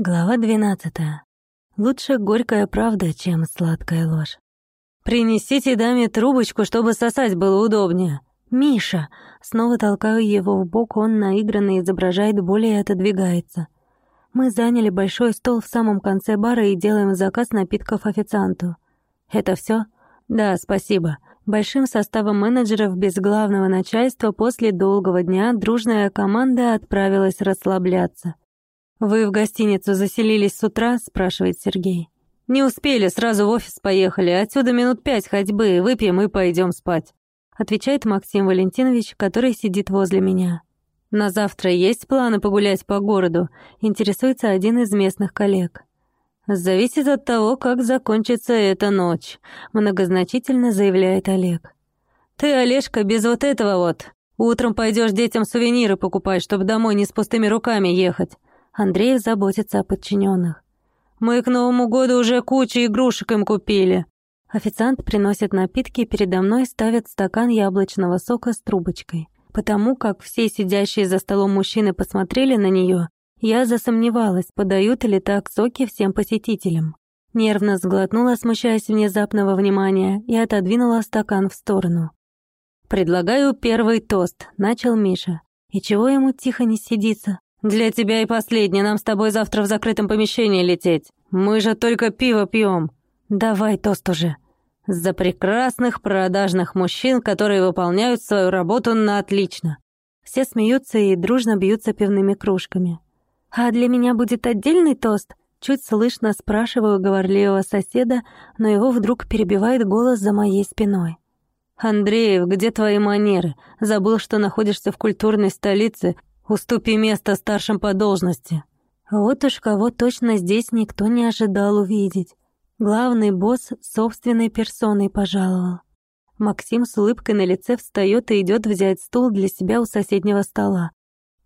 Глава двенадцатая. Лучше горькая правда, чем сладкая ложь. «Принесите даме трубочку, чтобы сосать было удобнее». «Миша!» Снова толкаю его в бок, он наигранно изображает боль и отодвигается. Мы заняли большой стол в самом конце бара и делаем заказ напитков официанту. «Это все? «Да, спасибо». Большим составом менеджеров без главного начальства после долгого дня дружная команда отправилась расслабляться. «Вы в гостиницу заселились с утра?» — спрашивает Сергей. «Не успели, сразу в офис поехали. Отсюда минут пять ходьбы, выпьем и пойдем спать», — отвечает Максим Валентинович, который сидит возле меня. «На завтра есть планы погулять по городу?» — интересуется один из местных коллег. «Зависит от того, как закончится эта ночь», — многозначительно заявляет Олег. «Ты, Олежка, без вот этого вот. Утром пойдешь детям сувениры покупать, чтобы домой не с пустыми руками ехать. Андреев заботится о подчиненных. «Мы к Новому году уже кучу игрушек им купили». Официант приносит напитки и передо мной ставит стакан яблочного сока с трубочкой. Потому как все сидящие за столом мужчины посмотрели на нее, я засомневалась, подают ли так соки всем посетителям. Нервно сглотнула, смущаясь внезапного внимания, и отодвинула стакан в сторону. «Предлагаю первый тост», — начал Миша. «И чего ему тихо не сидится? «Для тебя и последний, нам с тобой завтра в закрытом помещении лететь. Мы же только пиво пьем. Давай тост уже». За прекрасных продажных мужчин, которые выполняют свою работу на отлично. Все смеются и дружно бьются пивными кружками. «А для меня будет отдельный тост?» Чуть слышно спрашиваю говорливого соседа, но его вдруг перебивает голос за моей спиной. «Андреев, где твои манеры? Забыл, что находишься в культурной столице, Уступи место старшим по должности». Вот уж кого точно здесь никто не ожидал увидеть. Главный босс собственной персоной пожаловал. Максим с улыбкой на лице встает и идет взять стул для себя у соседнего стола.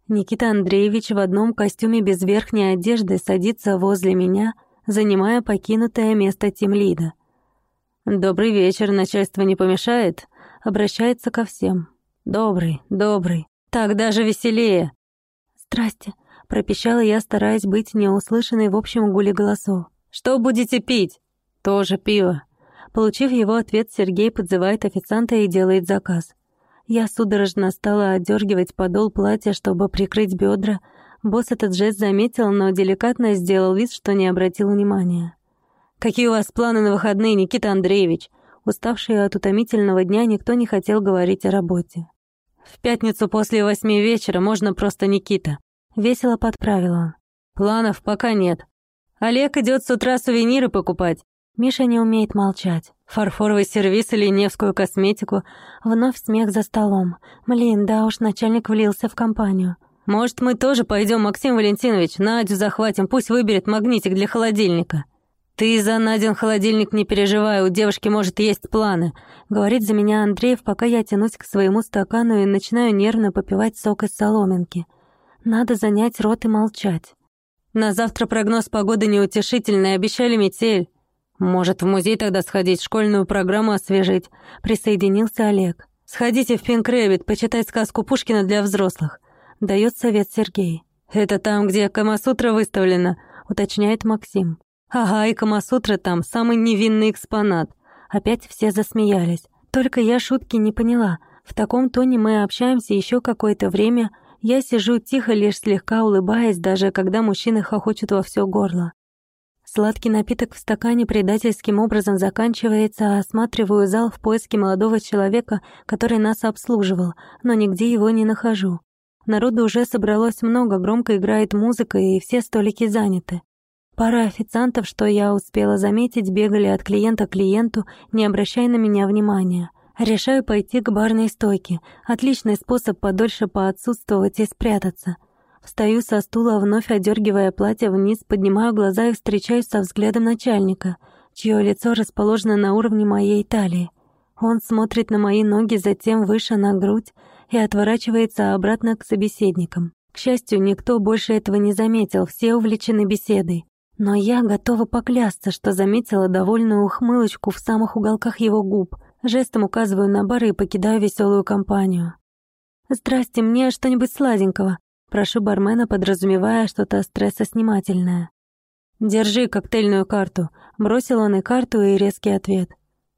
Никита Андреевич в одном костюме без верхней одежды садится возле меня, занимая покинутое место Тимлида. «Добрый вечер, начальство не помешает?» Обращается ко всем. «Добрый, добрый. Так даже веселее. Здрасте, пропищала я, стараясь быть неуслышанной в общем гуле голосов. Что будете пить? Тоже пиво. Получив его ответ, Сергей подзывает официанта и делает заказ. Я судорожно стала отдергивать подол платья, чтобы прикрыть бедра. Босс этот жест заметил, но деликатно сделал вид, что не обратил внимания. «Какие у вас планы на выходные, Никита Андреевич?» Уставший от утомительного дня, никто не хотел говорить о работе. В пятницу после восьми вечера можно просто Никита. Весело подправил он. Планов пока нет. Олег идет с утра сувениры покупать. Миша не умеет молчать. Фарфоровый сервиз или невскую косметику. Вновь смех за столом. Блин, да уж, начальник влился в компанию. Может, мы тоже пойдем, Максим Валентинович, Надю захватим, пусть выберет магнитик для холодильника. «Ты за Надин холодильник не переживай, у девушки, может, есть планы», — говорит за меня Андреев, пока я тянусь к своему стакану и начинаю нервно попивать сок из соломинки. Надо занять рот и молчать. «На завтра прогноз погоды неутешительный, обещали метель». «Может, в музей тогда сходить, школьную программу освежить?» — присоединился Олег. «Сходите в Pink Rabbit, почитать сказку Пушкина для взрослых», — дает совет Сергей. «Это там, где Камасутра выставлена», — уточняет Максим. Ага, и Камасутра там самый невинный экспонат. Опять все засмеялись. Только я шутки не поняла. В таком тоне мы общаемся еще какое-то время. Я сижу тихо, лишь слегка улыбаясь, даже когда мужчины хохочут во все горло. Сладкий напиток в стакане предательским образом заканчивается, а осматриваю зал в поиске молодого человека, который нас обслуживал, но нигде его не нахожу. Народу уже собралось много, громко играет музыка, и все столики заняты. Пара официантов, что я успела заметить, бегали от клиента к клиенту, не обращая на меня внимания. Решаю пойти к барной стойке. Отличный способ подольше поотсутствовать и спрятаться. Встаю со стула, вновь одергивая платье вниз, поднимаю глаза и встречаюсь со взглядом начальника, чье лицо расположено на уровне моей талии. Он смотрит на мои ноги, затем выше на грудь и отворачивается обратно к собеседникам. К счастью, никто больше этого не заметил, все увлечены беседой. Но я готова поклясться, что заметила довольную ухмылочку в самых уголках его губ. Жестом указываю на бары и покидаю веселую компанию. «Здрасте, мне что-нибудь сладенького», прошу бармена, подразумевая что-то стрессоснимательное. «Держи коктейльную карту». Бросил он и карту, и резкий ответ.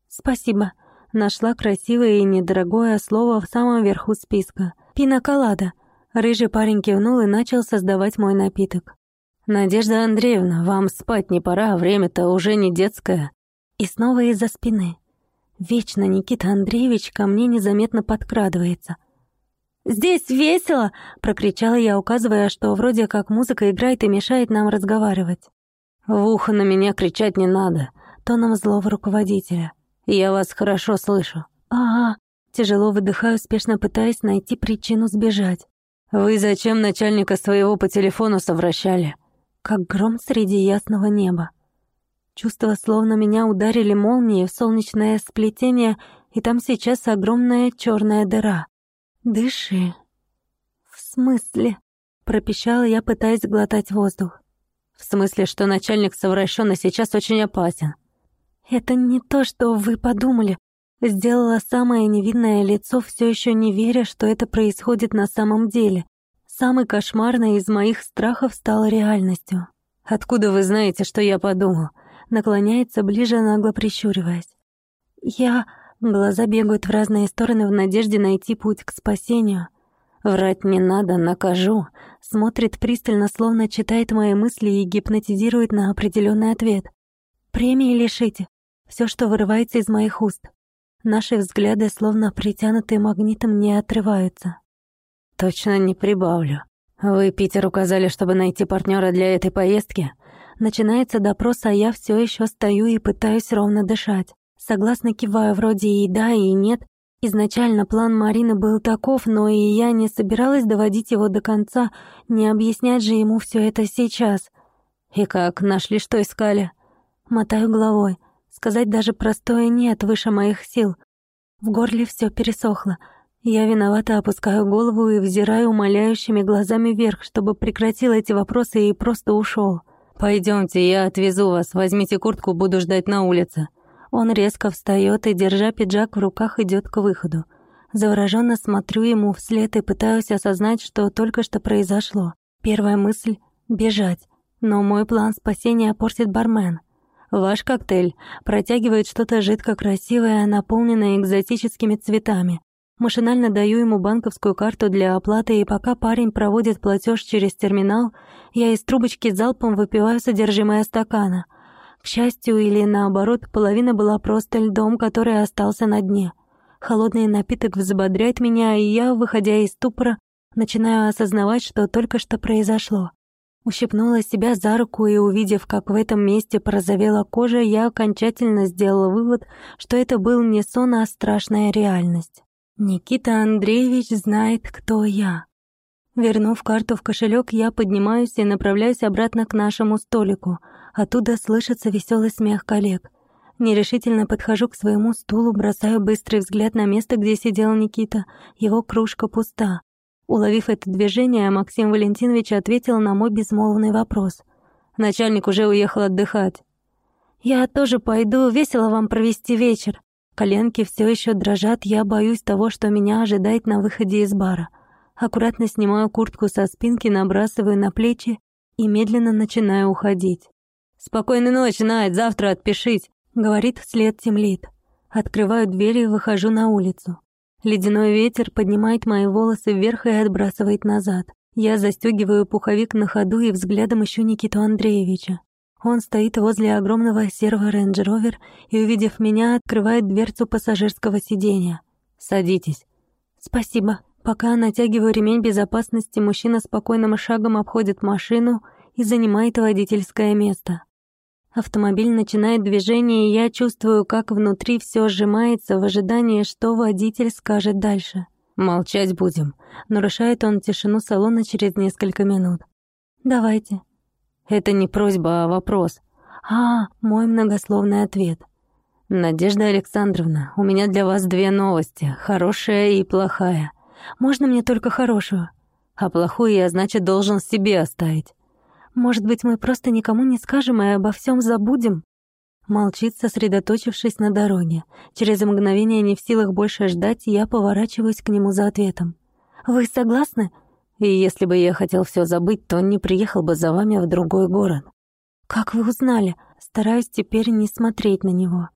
«Спасибо». Нашла красивое и недорогое слово в самом верху списка. «Пиноколада». Рыжий парень кивнул и начал создавать мой напиток. «Надежда Андреевна, вам спать не пора, время-то уже не детское». И снова из-за спины. Вечно Никита Андреевич ко мне незаметно подкрадывается. «Здесь весело!» — прокричала я, указывая, что вроде как музыка играет и мешает нам разговаривать. «В ухо на меня кричать не надо», — тоном злого руководителя. «Я вас хорошо слышу». «Ага». Тяжело выдыхаю, спешно пытаясь найти причину сбежать. «Вы зачем начальника своего по телефону совращали?» Как гром среди ясного неба. Чувство, словно меня ударили молнией в солнечное сплетение, и там сейчас огромная черная дыра. «Дыши». «В смысле?» — пропищала я, пытаясь глотать воздух. «В смысле, что начальник совращенный сейчас очень опасен». «Это не то, что вы подумали». Сделала самое невинное лицо, все еще не веря, что это происходит на самом деле. Самый кошмарный из моих страхов стал реальностью. «Откуда вы знаете, что я подумал?» Наклоняется ближе, нагло прищуриваясь. «Я...» Глаза бегают в разные стороны в надежде найти путь к спасению. Врать не надо, накажу. Смотрит пристально, словно читает мои мысли и гипнотизирует на определенный ответ. Премии лишите. Все, что вырывается из моих уст. Наши взгляды, словно притянутые магнитом, не отрываются. Точно не прибавлю. Вы, Питер, указали, чтобы найти партнера для этой поездки? Начинается допрос, а я все еще стою и пытаюсь ровно дышать. Согласно киваю, вроде и да, и нет. Изначально план Марины был таков, но и я не собиралась доводить его до конца, не объяснять же ему все это сейчас. И как, нашли, что искали? Мотаю головой. Сказать даже простое «нет» выше моих сил. В горле все пересохло. Я виновато опускаю голову и взираю умоляющими глазами вверх, чтобы прекратил эти вопросы и просто ушел. Пойдемте, я отвезу вас. Возьмите куртку, буду ждать на улице. Он резко встает и, держа пиджак в руках, идет к выходу. Завороженно смотрю ему вслед и пытаюсь осознать, что только что произошло. Первая мысль — бежать. Но мой план спасения портит бармен. Ваш коктейль протягивает что-то жидко-красивое, наполненное экзотическими цветами. Машинально даю ему банковскую карту для оплаты, и пока парень проводит платеж через терминал, я из трубочки залпом выпиваю содержимое стакана. К счастью или наоборот, половина была просто льдом, который остался на дне. Холодный напиток взбодряет меня, и я, выходя из ступора, начинаю осознавать, что только что произошло. Ущипнула себя за руку и, увидев, как в этом месте порозовела кожа, я окончательно сделала вывод, что это был не сон, а страшная реальность. Никита Андреевич знает, кто я. Вернув карту в кошелек, я поднимаюсь и направляюсь обратно к нашему столику — Оттуда слышится веселый смех коллег. Нерешительно подхожу к своему стулу, бросаю быстрый взгляд на место, где сидел Никита. Его кружка пуста. Уловив это движение, Максим Валентинович ответил на мой безмолвный вопрос. Начальник уже уехал отдыхать. «Я тоже пойду, весело вам провести вечер». Коленки все еще дрожат, я боюсь того, что меня ожидает на выходе из бара. Аккуратно снимаю куртку со спинки, набрасываю на плечи и медленно начинаю уходить. «Спокойной ночи, Найт, завтра отпишись», — говорит вслед тимлид. Открываю дверь и выхожу на улицу. Ледяной ветер поднимает мои волосы вверх и отбрасывает назад. Я застегиваю пуховик на ходу и взглядом ищу Никиту Андреевича. Он стоит возле огромного серого Range Rover и, увидев меня, открывает дверцу пассажирского сиденья. «Садитесь». «Спасибо». Пока натягиваю ремень безопасности, мужчина спокойным шагом обходит машину и занимает водительское место. Автомобиль начинает движение, и я чувствую, как внутри все сжимается в ожидании, что водитель скажет дальше. «Молчать будем», — нарушает он тишину салона через несколько минут. «Давайте». «Это не просьба, а вопрос». «А, мой многословный ответ». «Надежда Александровна, у меня для вас две новости, хорошая и плохая. Можно мне только хорошую? А плохую я, значит, должен себе оставить. Может быть, мы просто никому не скажем и обо всем забудем?» Молчит, сосредоточившись на дороге. Через мгновение, не в силах больше ждать, я поворачиваюсь к нему за ответом. «Вы согласны?» «И если бы я хотел все забыть, то не приехал бы за вами в другой город». Как вы узнали? Стараюсь теперь не смотреть на него.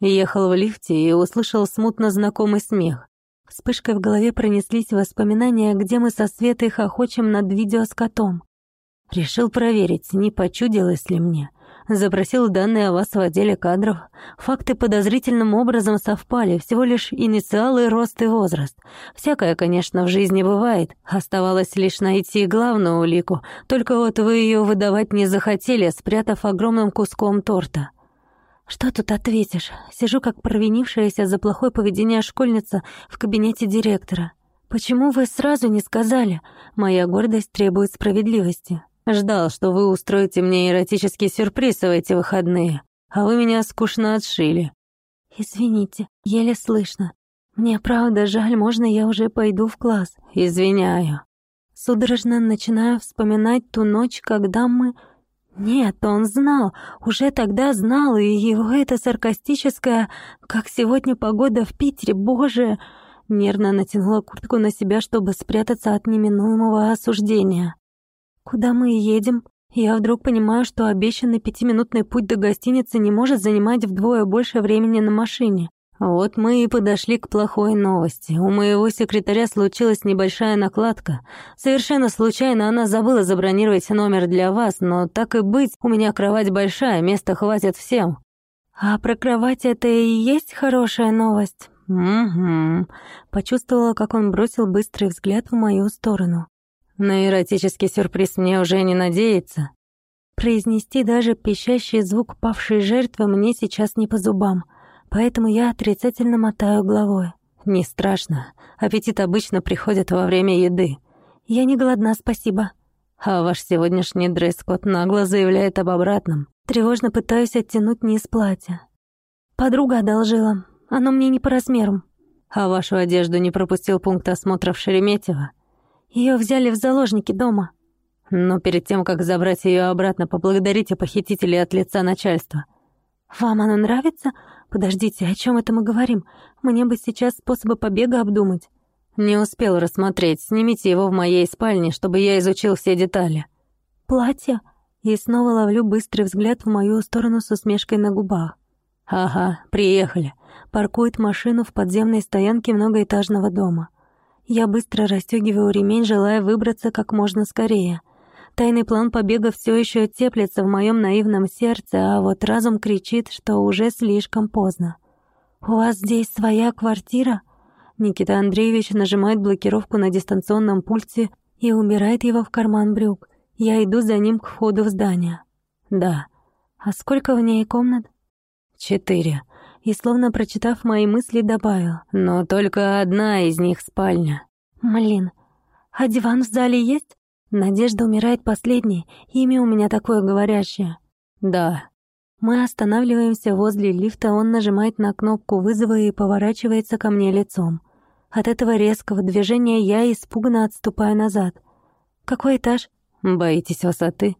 Ехал в лифте и услышал смутно знакомый смех. Вспышкой в голове пронеслись воспоминания, где мы со Светой хохочем над видео с котом. Решил проверить, не почудилось ли мне. Запросил данные о вас в отделе кадров. Факты подозрительным образом совпали, всего лишь инициалы, рост и возраст. Всякое, конечно, в жизни бывает. Оставалось лишь найти главную улику, только вот вы ее выдавать не захотели, спрятав огромным куском торта. Что тут ответишь? Сижу как провинившаяся за плохое поведение школьница в кабинете директора. Почему вы сразу не сказали? Моя гордость требует справедливости. Ждал, что вы устроите мне эротический сюрприз в эти выходные, а вы меня скучно отшили. Извините, еле слышно. Мне правда жаль, можно я уже пойду в класс? Извиняю. Судорожно начинаю вспоминать ту ночь, когда мы... Нет, он знал, уже тогда знал, и его это саркастическое, как сегодня погода в Питере, боже... Нервно натянула куртку на себя, чтобы спрятаться от неминуемого осуждения. «Куда мы едем?» Я вдруг понимаю, что обещанный пятиминутный путь до гостиницы не может занимать вдвое больше времени на машине. Вот мы и подошли к плохой новости. У моего секретаря случилась небольшая накладка. Совершенно случайно она забыла забронировать номер для вас, но так и быть, у меня кровать большая, места хватит всем. А про кровать это и есть хорошая новость? Угу. Почувствовала, как он бросил быстрый взгляд в мою сторону. На эротический сюрприз мне уже не надеяться. Произнести даже пищащий звук павшей жертвы мне сейчас не по зубам, поэтому я отрицательно мотаю головой. Не страшно. Аппетит обычно приходит во время еды. Я не голодна, спасибо. А ваш сегодняшний дресс-код нагло заявляет об обратном. Тревожно пытаюсь оттянуть низ платья. Подруга одолжила. Оно мне не по размеру. А вашу одежду не пропустил пункт осмотра в Шереметьево? Ее взяли в заложники дома. Но перед тем, как забрать ее обратно, поблагодарите похитителей от лица начальства. Вам она нравится? Подождите, о чем это мы говорим? Мне бы сейчас способы побега обдумать. Не успел рассмотреть. Снимите его в моей спальне, чтобы я изучил все детали. Платье? И снова ловлю быстрый взгляд в мою сторону с усмешкой на губах. Ага, приехали. Паркует машину в подземной стоянке многоэтажного дома. Я быстро расстегиваю ремень, желая выбраться как можно скорее. Тайный план побега все еще теплится в моем наивном сердце, а вот разум кричит, что уже слишком поздно. «У вас здесь своя квартира?» Никита Андреевич нажимает блокировку на дистанционном пульте и убирает его в карман брюк. Я иду за ним к входу в здание. «Да». «А сколько в ней комнат?» «Четыре» и, словно прочитав мои мысли, добавил. «Но только одна из них спальня». «Блин, а диван в зале есть?» Надежда умирает последней, имя у меня такое говорящее. «Да». Мы останавливаемся возле лифта, он нажимает на кнопку вызова и поворачивается ко мне лицом. От этого резкого движения я испуганно отступаю назад. «Какой этаж?» «Боитесь высоты?»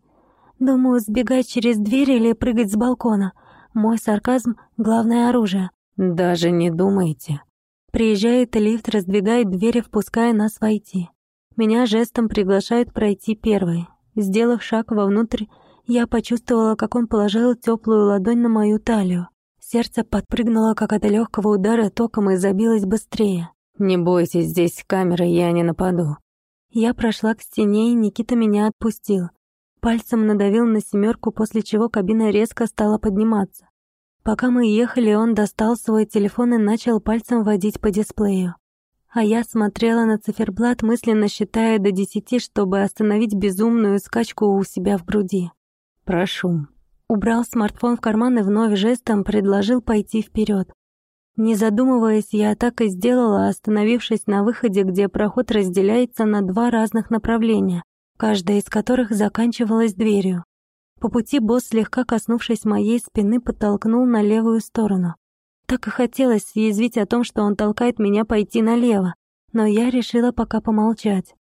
«Думаю, сбегать через дверь или прыгать с балкона». Мой сарказм — главное оружие. Даже не думайте. Приезжает лифт, раздвигает двери, впуская нас войти. Меня жестом приглашают пройти первой. Сделав шаг вовнутрь, я почувствовала, как он положил теплую ладонь на мою талию. Сердце подпрыгнуло, как от легкого удара током, и забилось быстрее. «Не бойтесь, здесь камеры, я не нападу». Я прошла к стене, и Никита меня отпустил. Пальцем надавил на семерку, после чего кабина резко стала подниматься. Пока мы ехали, он достал свой телефон и начал пальцем водить по дисплею. А я смотрела на циферблат, мысленно считая до десяти, чтобы остановить безумную скачку у себя в груди. «Прошу». Убрал смартфон в карман и вновь жестом предложил пойти вперед. Не задумываясь, я так и сделала, остановившись на выходе, где проход разделяется на два разных направления каждая из которых заканчивалась дверью. По пути босс, слегка коснувшись моей спины, подтолкнул на левую сторону. Так и хотелось съязвить о том, что он толкает меня пойти налево, но я решила пока помолчать.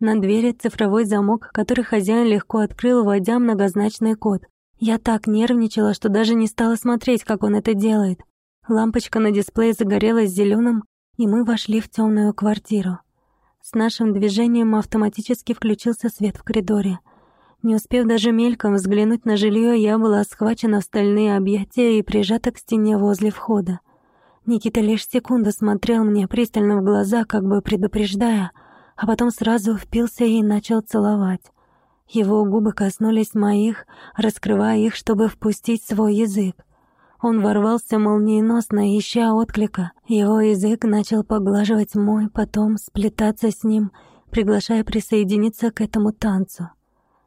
На двери цифровой замок, который хозяин легко открыл, вводя многозначный код. Я так нервничала, что даже не стала смотреть, как он это делает. Лампочка на дисплее загорелась зеленым, и мы вошли в темную квартиру. С нашим движением автоматически включился свет в коридоре. Не успев даже мельком взглянуть на жилье, я была схвачена в стальные объятия и прижата к стене возле входа. Никита лишь секунду смотрел мне пристально в глаза, как бы предупреждая, а потом сразу впился и начал целовать. Его губы коснулись моих, раскрывая их, чтобы впустить свой язык. Он ворвался молниеносно, ища отклика. Его язык начал поглаживать мой, потом сплетаться с ним, приглашая присоединиться к этому танцу.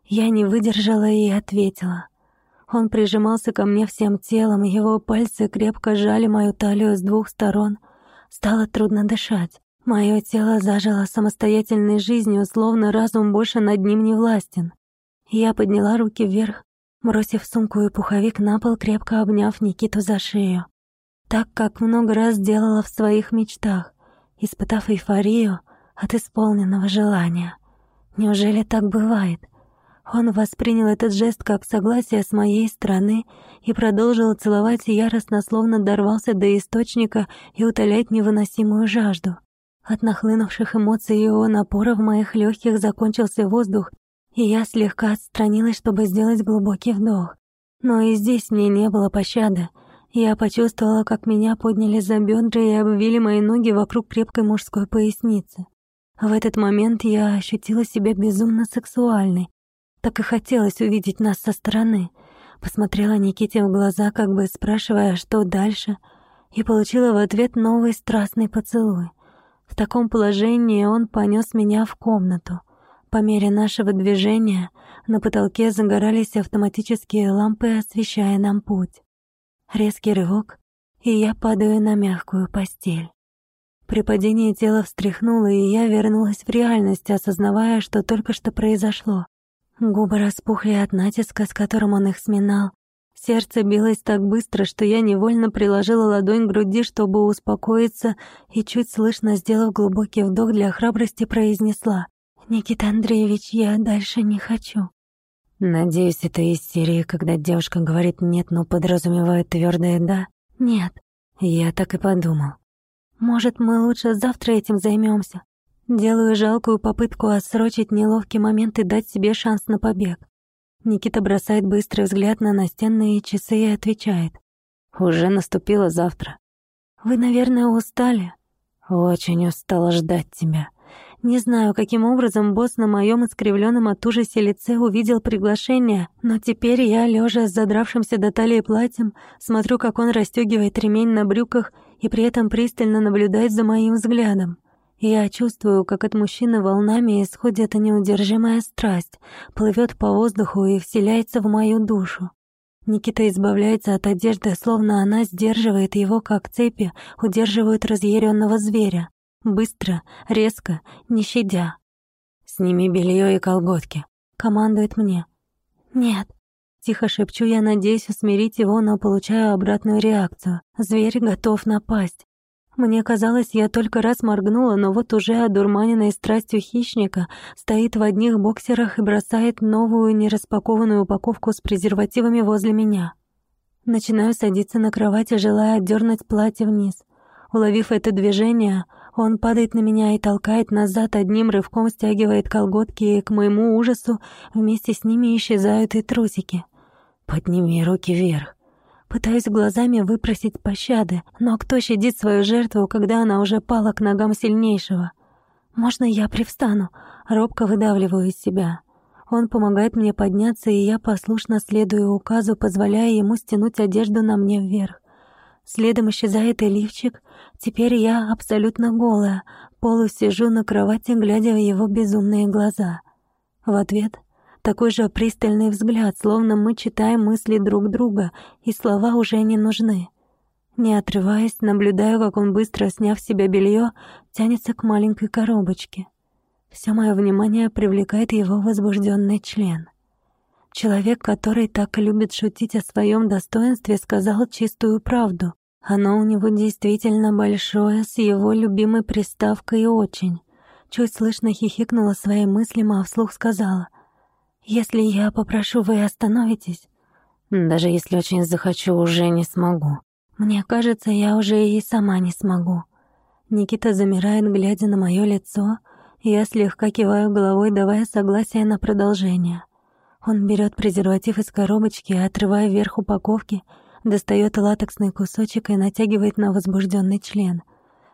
Я не выдержала и ответила. Он прижимался ко мне всем телом, его пальцы крепко сжали мою талию с двух сторон. Стало трудно дышать. Мое тело зажило самостоятельной жизнью, словно разум больше над ним не властен. Я подняла руки вверх, бросив сумку и пуховик на пол, крепко обняв Никиту за шею. Так, как много раз делала в своих мечтах, испытав эйфорию от исполненного желания. Неужели так бывает? Он воспринял этот жест как согласие с моей стороны и продолжил целовать яростно, словно дорвался до источника и утолять невыносимую жажду. От нахлынувших эмоций его напора в моих легких закончился воздух, и я слегка отстранилась, чтобы сделать глубокий вдох. Но и здесь мне не было пощады. Я почувствовала, как меня подняли за бедра и обвили мои ноги вокруг крепкой мужской поясницы. В этот момент я ощутила себя безумно сексуальной. Так и хотелось увидеть нас со стороны. Посмотрела Никите в глаза, как бы спрашивая, что дальше, и получила в ответ новый страстный поцелуй. В таком положении он понес меня в комнату. По мере нашего движения на потолке загорались автоматические лампы, освещая нам путь. Резкий рывок, и я падаю на мягкую постель. При падении тело встряхнуло, и я вернулась в реальность, осознавая, что только что произошло. Губы распухли от натиска, с которым он их сминал. Сердце билось так быстро, что я невольно приложила ладонь к груди, чтобы успокоиться, и чуть слышно, сделав глубокий вдох для храбрости, произнесла «Никита Андреевич, я дальше не хочу». Надеюсь, это истерия, когда девушка говорит «нет», но подразумевает твердое «да». «Нет». Я так и подумал. «Может, мы лучше завтра этим займемся? Делаю жалкую попытку отсрочить неловкий момент и дать себе шанс на побег. Никита бросает быстрый взгляд на настенные часы и отвечает. «Уже наступило завтра». «Вы, наверное, устали?» «Очень устала ждать тебя». Не знаю, каким образом босс на моем искривленном от ужаса лице увидел приглашение, но теперь я, лежа с задравшимся до талии платьем, смотрю, как он расстегивает ремень на брюках и при этом пристально наблюдает за моим взглядом. Я чувствую, как от мужчины волнами исходит неудержимая страсть, плывет по воздуху и вселяется в мою душу. Никита избавляется от одежды, словно она сдерживает его, как цепи удерживают разъяренного зверя. Быстро, резко, не щадя. «Сними белье и колготки», — командует мне. «Нет». Тихо шепчу я, надеюсь усмирить его, но получаю обратную реакцию. Зверь готов напасть. Мне казалось, я только раз моргнула, но вот уже одурманенной страстью хищника стоит в одних боксерах и бросает новую нераспакованную упаковку с презервативами возле меня. Начинаю садиться на кровати, желая отдернуть платье вниз. Уловив это движение, он падает на меня и толкает назад, одним рывком стягивает колготки, и к моему ужасу вместе с ними исчезают и трусики. «Подними руки вверх». Пытаюсь глазами выпросить пощады, но кто щадит свою жертву, когда она уже пала к ногам сильнейшего? «Можно я привстану?» Робко выдавливаю из себя. Он помогает мне подняться, и я послушно следую указу, позволяя ему стянуть одежду на мне вверх. Следом исчезает и лифчик. Теперь я абсолютно голая, полусижу на кровати, глядя в его безумные глаза. В ответ такой же пристальный взгляд, словно мы читаем мысли друг друга, и слова уже не нужны. Не отрываясь, наблюдаю, как он, быстро сняв с себя белье, тянется к маленькой коробочке. Все мое внимание привлекает его возбужденный член. Человек, который так любит шутить о своем достоинстве, сказал чистую правду. Оно у него действительно большое, с его любимой приставкой «очень». Чуть слышно хихикнула своим мыслям, а вслух сказала. «Если я попрошу, вы остановитесь?» «Даже если очень захочу, уже не смогу». «Мне кажется, я уже и сама не смогу». Никита замирает, глядя на мое лицо, и я слегка киваю головой, давая согласие на продолжение. Он берет презерватив из коробочки, отрывая вверх упаковки, достает латексный кусочек и натягивает на возбужденный член.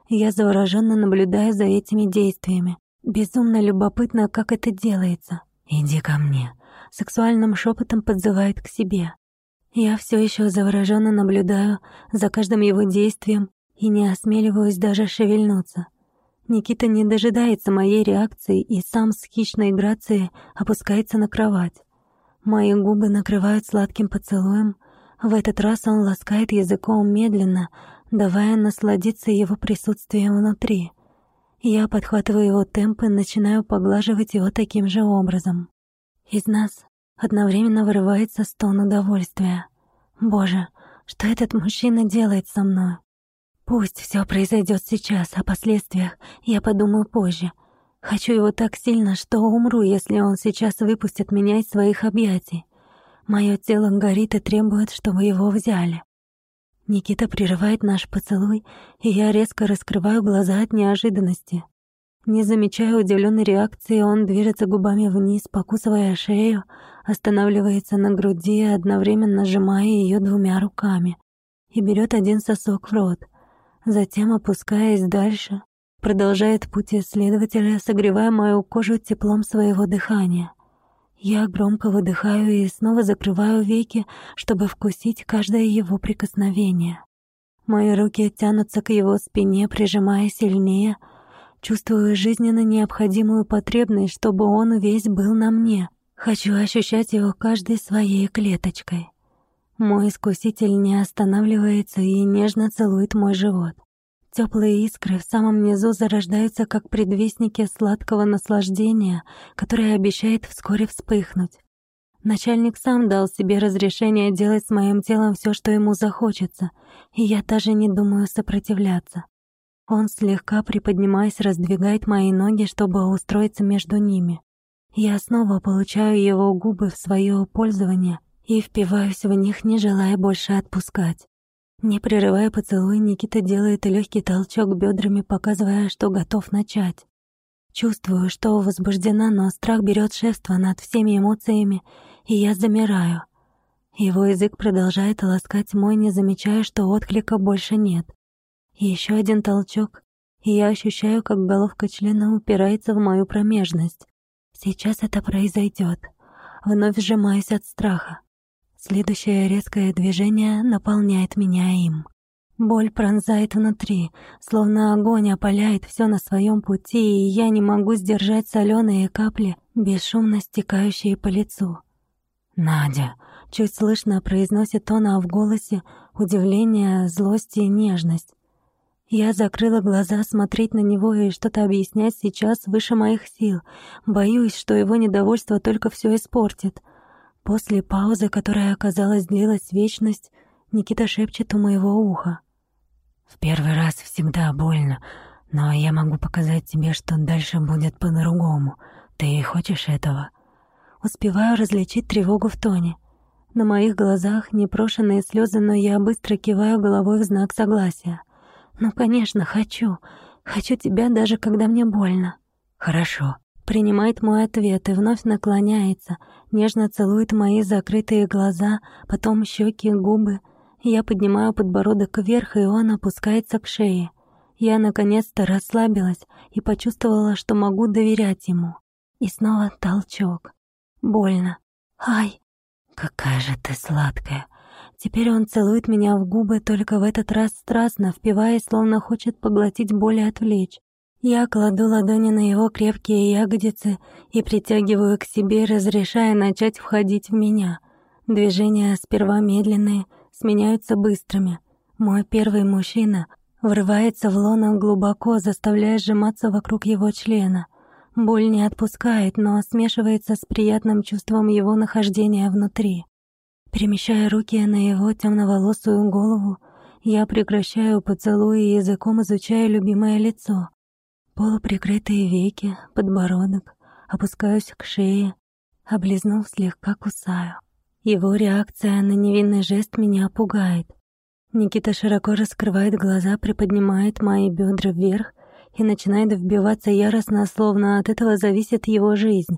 Я завороженно наблюдаю за этими действиями. Безумно любопытно, как это делается. «Иди ко мне», — сексуальным шепотом подзывает к себе. Я все еще завороженно наблюдаю за каждым его действием и не осмеливаюсь даже шевельнуться. Никита не дожидается моей реакции и сам с хищной грацией опускается на кровать. Мои губы накрывают сладким поцелуем. В этот раз он ласкает языком медленно, давая насладиться его присутствием внутри. Я подхватываю его темп и начинаю поглаживать его таким же образом. Из нас одновременно вырывается стон удовольствия. Боже, что этот мужчина делает со мной? Пусть все произойдет сейчас, о последствиях я подумаю позже. Хочу его так сильно, что умру, если он сейчас выпустит меня из своих объятий. Мое тело горит и требует, чтобы его взяли. Никита прерывает наш поцелуй, и я резко раскрываю глаза от неожиданности. Не замечая удивленной реакции, он движется губами вниз, покусывая шею, останавливается на груди, одновременно сжимая ее двумя руками, и берет один сосок в рот. Затем, опускаясь дальше, продолжает путь исследователя, согревая мою кожу теплом своего дыхания. Я громко выдыхаю и снова закрываю веки, чтобы вкусить каждое его прикосновение. Мои руки тянутся к его спине, прижимая сильнее, чувствую жизненно необходимую потребность, чтобы он весь был на мне. Хочу ощущать его каждой своей клеточкой. Мой искуситель не останавливается и нежно целует мой живот. Теплые искры в самом низу зарождаются как предвестники сладкого наслаждения, которое обещает вскоре вспыхнуть. Начальник сам дал себе разрешение делать с моим телом все, что ему захочется, и я даже не думаю сопротивляться. Он, слегка приподнимаясь, раздвигает мои ноги, чтобы устроиться между ними. Я снова получаю его губы в свое пользование и впиваюсь в них, не желая больше отпускать. Не прерывая поцелуй, Никита делает легкий толчок бедрами, показывая, что готов начать. Чувствую, что возбуждена, но страх берет шефство над всеми эмоциями, и я замираю. Его язык продолжает ласкать мой, не замечая, что отклика больше нет. Еще один толчок, и я ощущаю, как головка члена упирается в мою промежность. Сейчас это произойдет. Вновь сжимаюсь от страха. Следующее резкое движение наполняет меня им. Боль пронзает внутри, словно огонь опаляет все на своем пути, и я не могу сдержать соленые капли, бесшумно стекающие по лицу. «Надя!» — чуть слышно произносит он, а в голосе удивление, злость и нежность. Я закрыла глаза смотреть на него и что-то объяснять сейчас выше моих сил. Боюсь, что его недовольство только все испортит — После паузы, которая, оказалась длилась вечность, Никита шепчет у моего уха. «В первый раз всегда больно, но я могу показать тебе, что дальше будет по-другому. Ты хочешь этого?» Успеваю различить тревогу в тоне. На моих глазах непрошенные слезы, но я быстро киваю головой в знак согласия. «Ну, конечно, хочу. Хочу тебя, даже когда мне больно». «Хорошо», принимает мой ответ и вновь наклоняется, нежно целует мои закрытые глаза, потом щеки, губы. Я поднимаю подбородок вверх, и он опускается к шее. Я наконец-то расслабилась и почувствовала, что могу доверять ему. И снова толчок. Больно. Ай, какая же ты сладкая. Теперь он целует меня в губы, только в этот раз страстно, впиваясь, словно хочет поглотить боль и отвлечь. Я кладу ладони на его крепкие ягодицы и притягиваю к себе, разрешая начать входить в меня. Движения сперва медленные, сменяются быстрыми. Мой первый мужчина врывается в лоно глубоко, заставляя сжиматься вокруг его члена. Боль не отпускает, но смешивается с приятным чувством его нахождения внутри. Перемещая руки на его темноволосую голову, я прекращаю поцелуй и языком изучаю любимое лицо. Полуприкрытые веки, подбородок, опускаюсь к шее, облизнув, слегка кусаю. Его реакция на невинный жест меня пугает. Никита широко раскрывает глаза, приподнимает мои бедра вверх и начинает вбиваться яростно, словно от этого зависит его жизнь.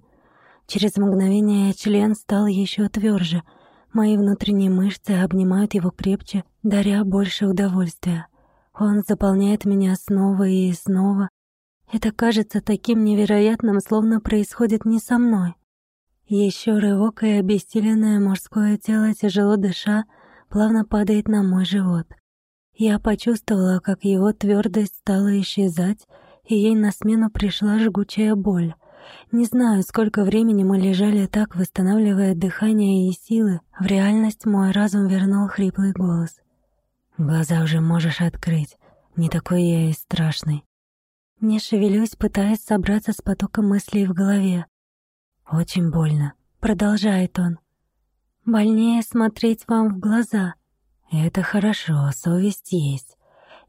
Через мгновение член стал еще тверже. Мои внутренние мышцы обнимают его крепче, даря больше удовольствия. Он заполняет меня снова и снова. Это кажется таким невероятным, словно происходит не со мной. Еще рывок и обессиленное мужское тело, тяжело дыша, плавно падает на мой живот. Я почувствовала, как его твердость стала исчезать, и ей на смену пришла жгучая боль. Не знаю, сколько времени мы лежали так, восстанавливая дыхание и силы. В реальность мой разум вернул хриплый голос. «Глаза уже можешь открыть. Не такой я и страшный». Не шевелюсь, пытаясь собраться с потоком мыслей в голове. «Очень больно», — продолжает он. «Больнее смотреть вам в глаза». «Это хорошо, совесть есть.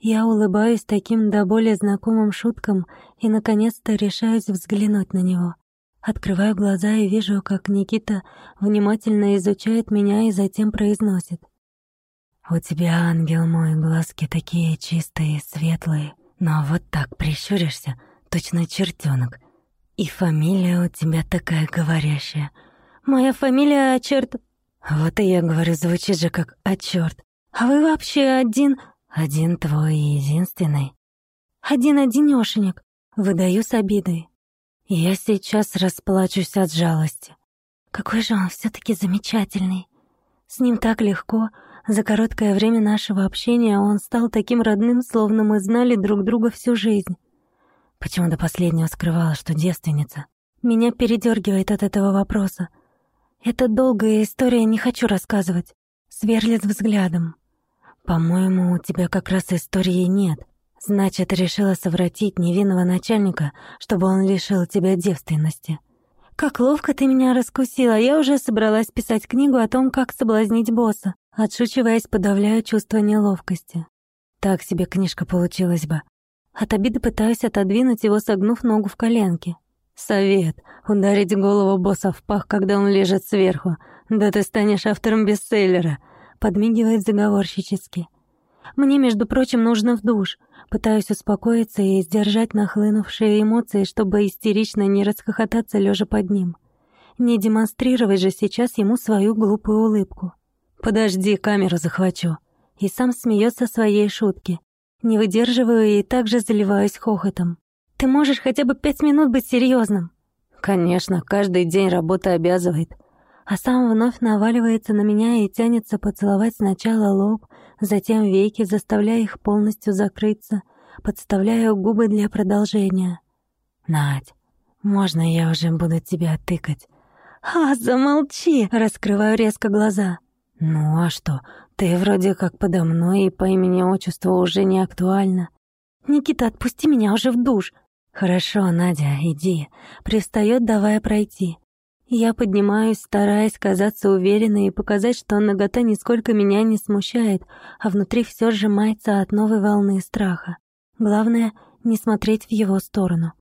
Я улыбаюсь таким до более знакомым шуткам и, наконец-то, решаюсь взглянуть на него. Открываю глаза и вижу, как Никита внимательно изучает меня и затем произносит. «У тебя, ангел мой, глазки такие чистые, светлые, но вот так прищуришься, точно чертенок. И фамилия у тебя такая говорящая. Моя фамилия черт...» «Вот и я говорю, звучит же как «а черт». А вы вообще один один твой единственный. Один-одинёшенек. Выдаю с обидой. Я сейчас расплачусь от жалости. Какой же он все таки замечательный. С ним так легко. За короткое время нашего общения он стал таким родным, словно мы знали друг друга всю жизнь. Почему до последнего скрывала, что девственница? Меня передергивает от этого вопроса. Это долгая история, не хочу рассказывать. Сверлит взглядом. «По-моему, у тебя как раз истории нет. Значит, решила совратить невинного начальника, чтобы он лишил тебя девственности». «Как ловко ты меня раскусила. Я уже собралась писать книгу о том, как соблазнить босса». Отшучиваясь, подавляю чувство неловкости. Так себе книжка получилась бы. От обиды пытаюсь отодвинуть его, согнув ногу в коленке. Совет — ударить голову босса в пах, когда он лежит сверху. Да ты станешь автором бестселлера подмигивает заговорщически. Мне, между прочим, нужно в душ. Пытаюсь успокоиться и сдержать нахлынувшие эмоции, чтобы истерично не расхохотаться лежа под ним. Не демонстрировать же сейчас ему свою глупую улыбку. «Подожди, камеру захвачу». И сам смеется своей шутки. Не выдерживаю и также заливаюсь хохотом. «Ты можешь хотя бы пять минут быть серьезным? «Конечно, каждый день работа обязывает», а сам вновь наваливается на меня и тянется поцеловать сначала лоб, затем веки, заставляя их полностью закрыться, подставляя губы для продолжения. «Надь, можно я уже буду тебя тыкать?» «А, замолчи!» — раскрываю резко глаза. «Ну а что, ты вроде как подо мной, и по имени-отчеству уже не актуально». «Никита, отпусти меня уже в душ!» «Хорошо, Надя, иди». Привстаёт, давая пройти. Я поднимаюсь, стараясь казаться уверенной и показать, что нагота нисколько меня не смущает, а внутри все сжимается от новой волны страха. Главное — не смотреть в его сторону.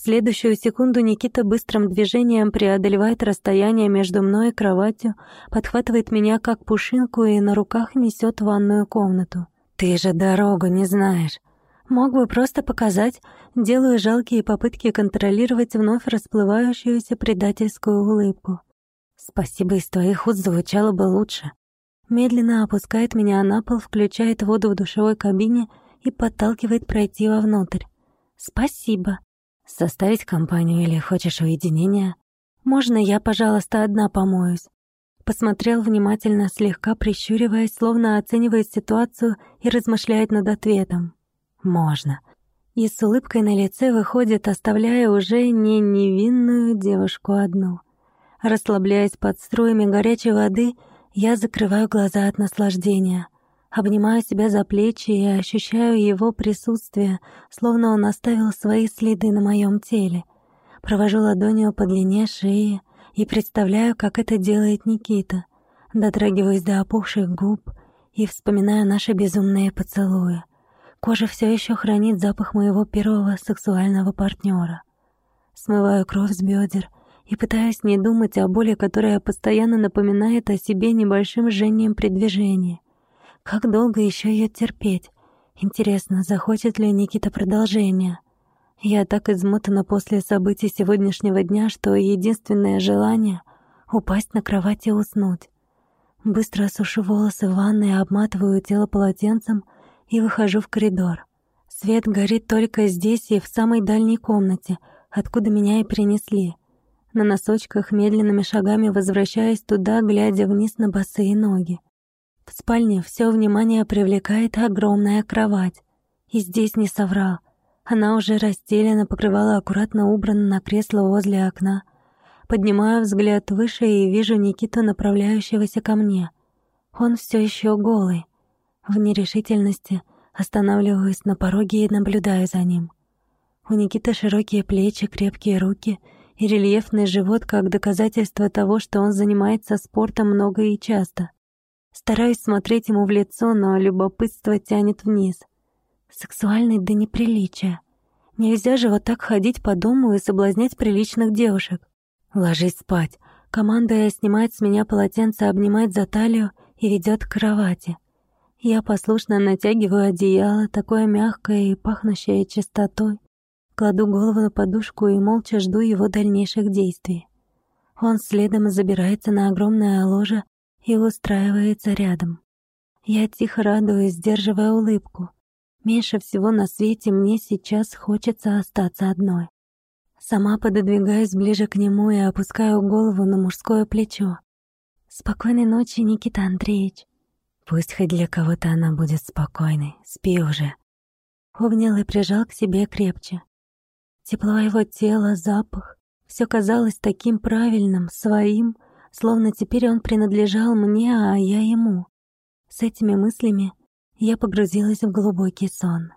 В следующую секунду Никита быстрым движением преодолевает расстояние между мной и кроватью, подхватывает меня как пушинку и на руках несет в ванную комнату. «Ты же дорогу не знаешь!» Мог бы просто показать, делаю жалкие попытки контролировать вновь расплывающуюся предательскую улыбку. Спасибо, из твоих уст звучало бы лучше. Медленно опускает меня на пол, включает воду в душевой кабине и подталкивает пройти вовнутрь. Спасибо. Составить компанию или хочешь уединения? Можно я, пожалуйста, одна помоюсь? Посмотрел внимательно, слегка прищуриваясь, словно оценивает ситуацию и размышляет над ответом. Можно. И с улыбкой на лице выходит, оставляя уже не невинную девушку одну. Расслабляясь под струями горячей воды, я закрываю глаза от наслаждения. Обнимаю себя за плечи и ощущаю его присутствие, словно он оставил свои следы на моем теле. Провожу ладонью по длине шеи и представляю, как это делает Никита. Дотрагиваюсь до опухших губ и вспоминаю наши безумные поцелуи. Кожа все еще хранит запах моего первого сексуального партнера. Смываю кровь с бедер и пытаюсь не думать о боли, которая постоянно напоминает о себе небольшим жжением при движении. Как долго еще ее терпеть? Интересно, захочет ли Никита продолжения? Я так измотана после событий сегодняшнего дня, что единственное желание — упасть на кровать и уснуть. Быстро осушу волосы в ванной, обматываю тело полотенцем и выхожу в коридор. Свет горит только здесь и в самой дальней комнате, откуда меня и принесли. На носочках медленными шагами возвращаясь туда, глядя вниз на босые ноги. В спальне все внимание привлекает огромная кровать. И здесь не соврал. Она уже расстелена, покрывала аккуратно убрана на кресло возле окна. Поднимаю взгляд выше и вижу Никиту, направляющегося ко мне. Он все еще голый. В нерешительности останавливаюсь на пороге и наблюдаю за ним. У Никиты широкие плечи, крепкие руки и рельефный живот как доказательство того, что он занимается спортом много и часто. Стараюсь смотреть ему в лицо, но любопытство тянет вниз. Сексуальный до неприличия. Нельзя же вот так ходить по дому и соблазнять приличных девушек. «Ложись спать». Командуя снимает с меня полотенце, обнимает за талию и ведет к кровати. Я послушно натягиваю одеяло, такое мягкое и пахнущее чистотой. Кладу голову на подушку и молча жду его дальнейших действий. Он следом забирается на огромное ложе и устраивается рядом. Я тихо радуюсь, сдерживая улыбку. Меньше всего на свете мне сейчас хочется остаться одной. Сама пододвигаюсь ближе к нему и опускаю голову на мужское плечо. «Спокойной ночи, Никита Андреевич». Пусть хоть для кого-то она будет спокойной. Спи уже. Обнял и прижал к себе крепче. Тепло его тела, запах. Все казалось таким правильным, своим, словно теперь он принадлежал мне, а я ему. С этими мыслями я погрузилась в глубокий сон.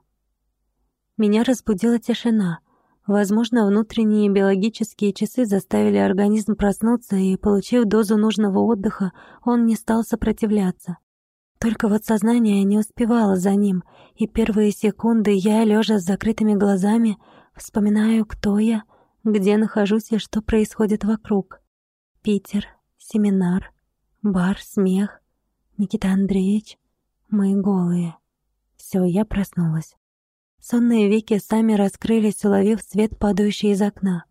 Меня разбудила тишина — Возможно, внутренние биологические часы заставили организм проснуться, и, получив дозу нужного отдыха, он не стал сопротивляться. Только вот сознание не успевало за ним, и первые секунды я, лежа с закрытыми глазами, вспоминаю, кто я, где нахожусь и что происходит вокруг. Питер, семинар, бар, смех, Никита Андреевич, мы голые. Все, я проснулась. Сонные веки сами раскрылись, уловив свет, падающий из окна.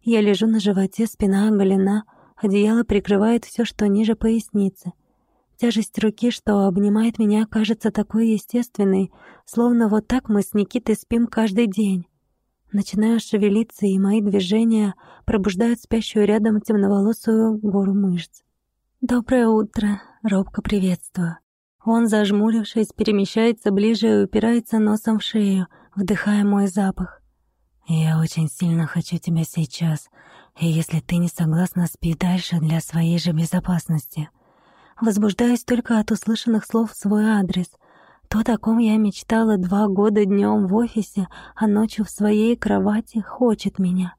Я лежу на животе, спина оголена, одеяло прикрывает все, что ниже поясницы. Тяжесть руки, что обнимает меня, кажется такой естественной, словно вот так мы с Никитой спим каждый день. Начинаю шевелиться, и мои движения пробуждают спящую рядом темноволосую гору мышц. «Доброе утро!» — робко приветствую. Он, зажмурившись, перемещается ближе и упирается носом в шею, вдыхая мой запах. «Я очень сильно хочу тебя сейчас, и если ты не согласна, спи дальше для своей же безопасности». Возбуждаюсь только от услышанных слов в свой адрес. То, о ком я мечтала два года днем в офисе, а ночью в своей кровати, хочет меня.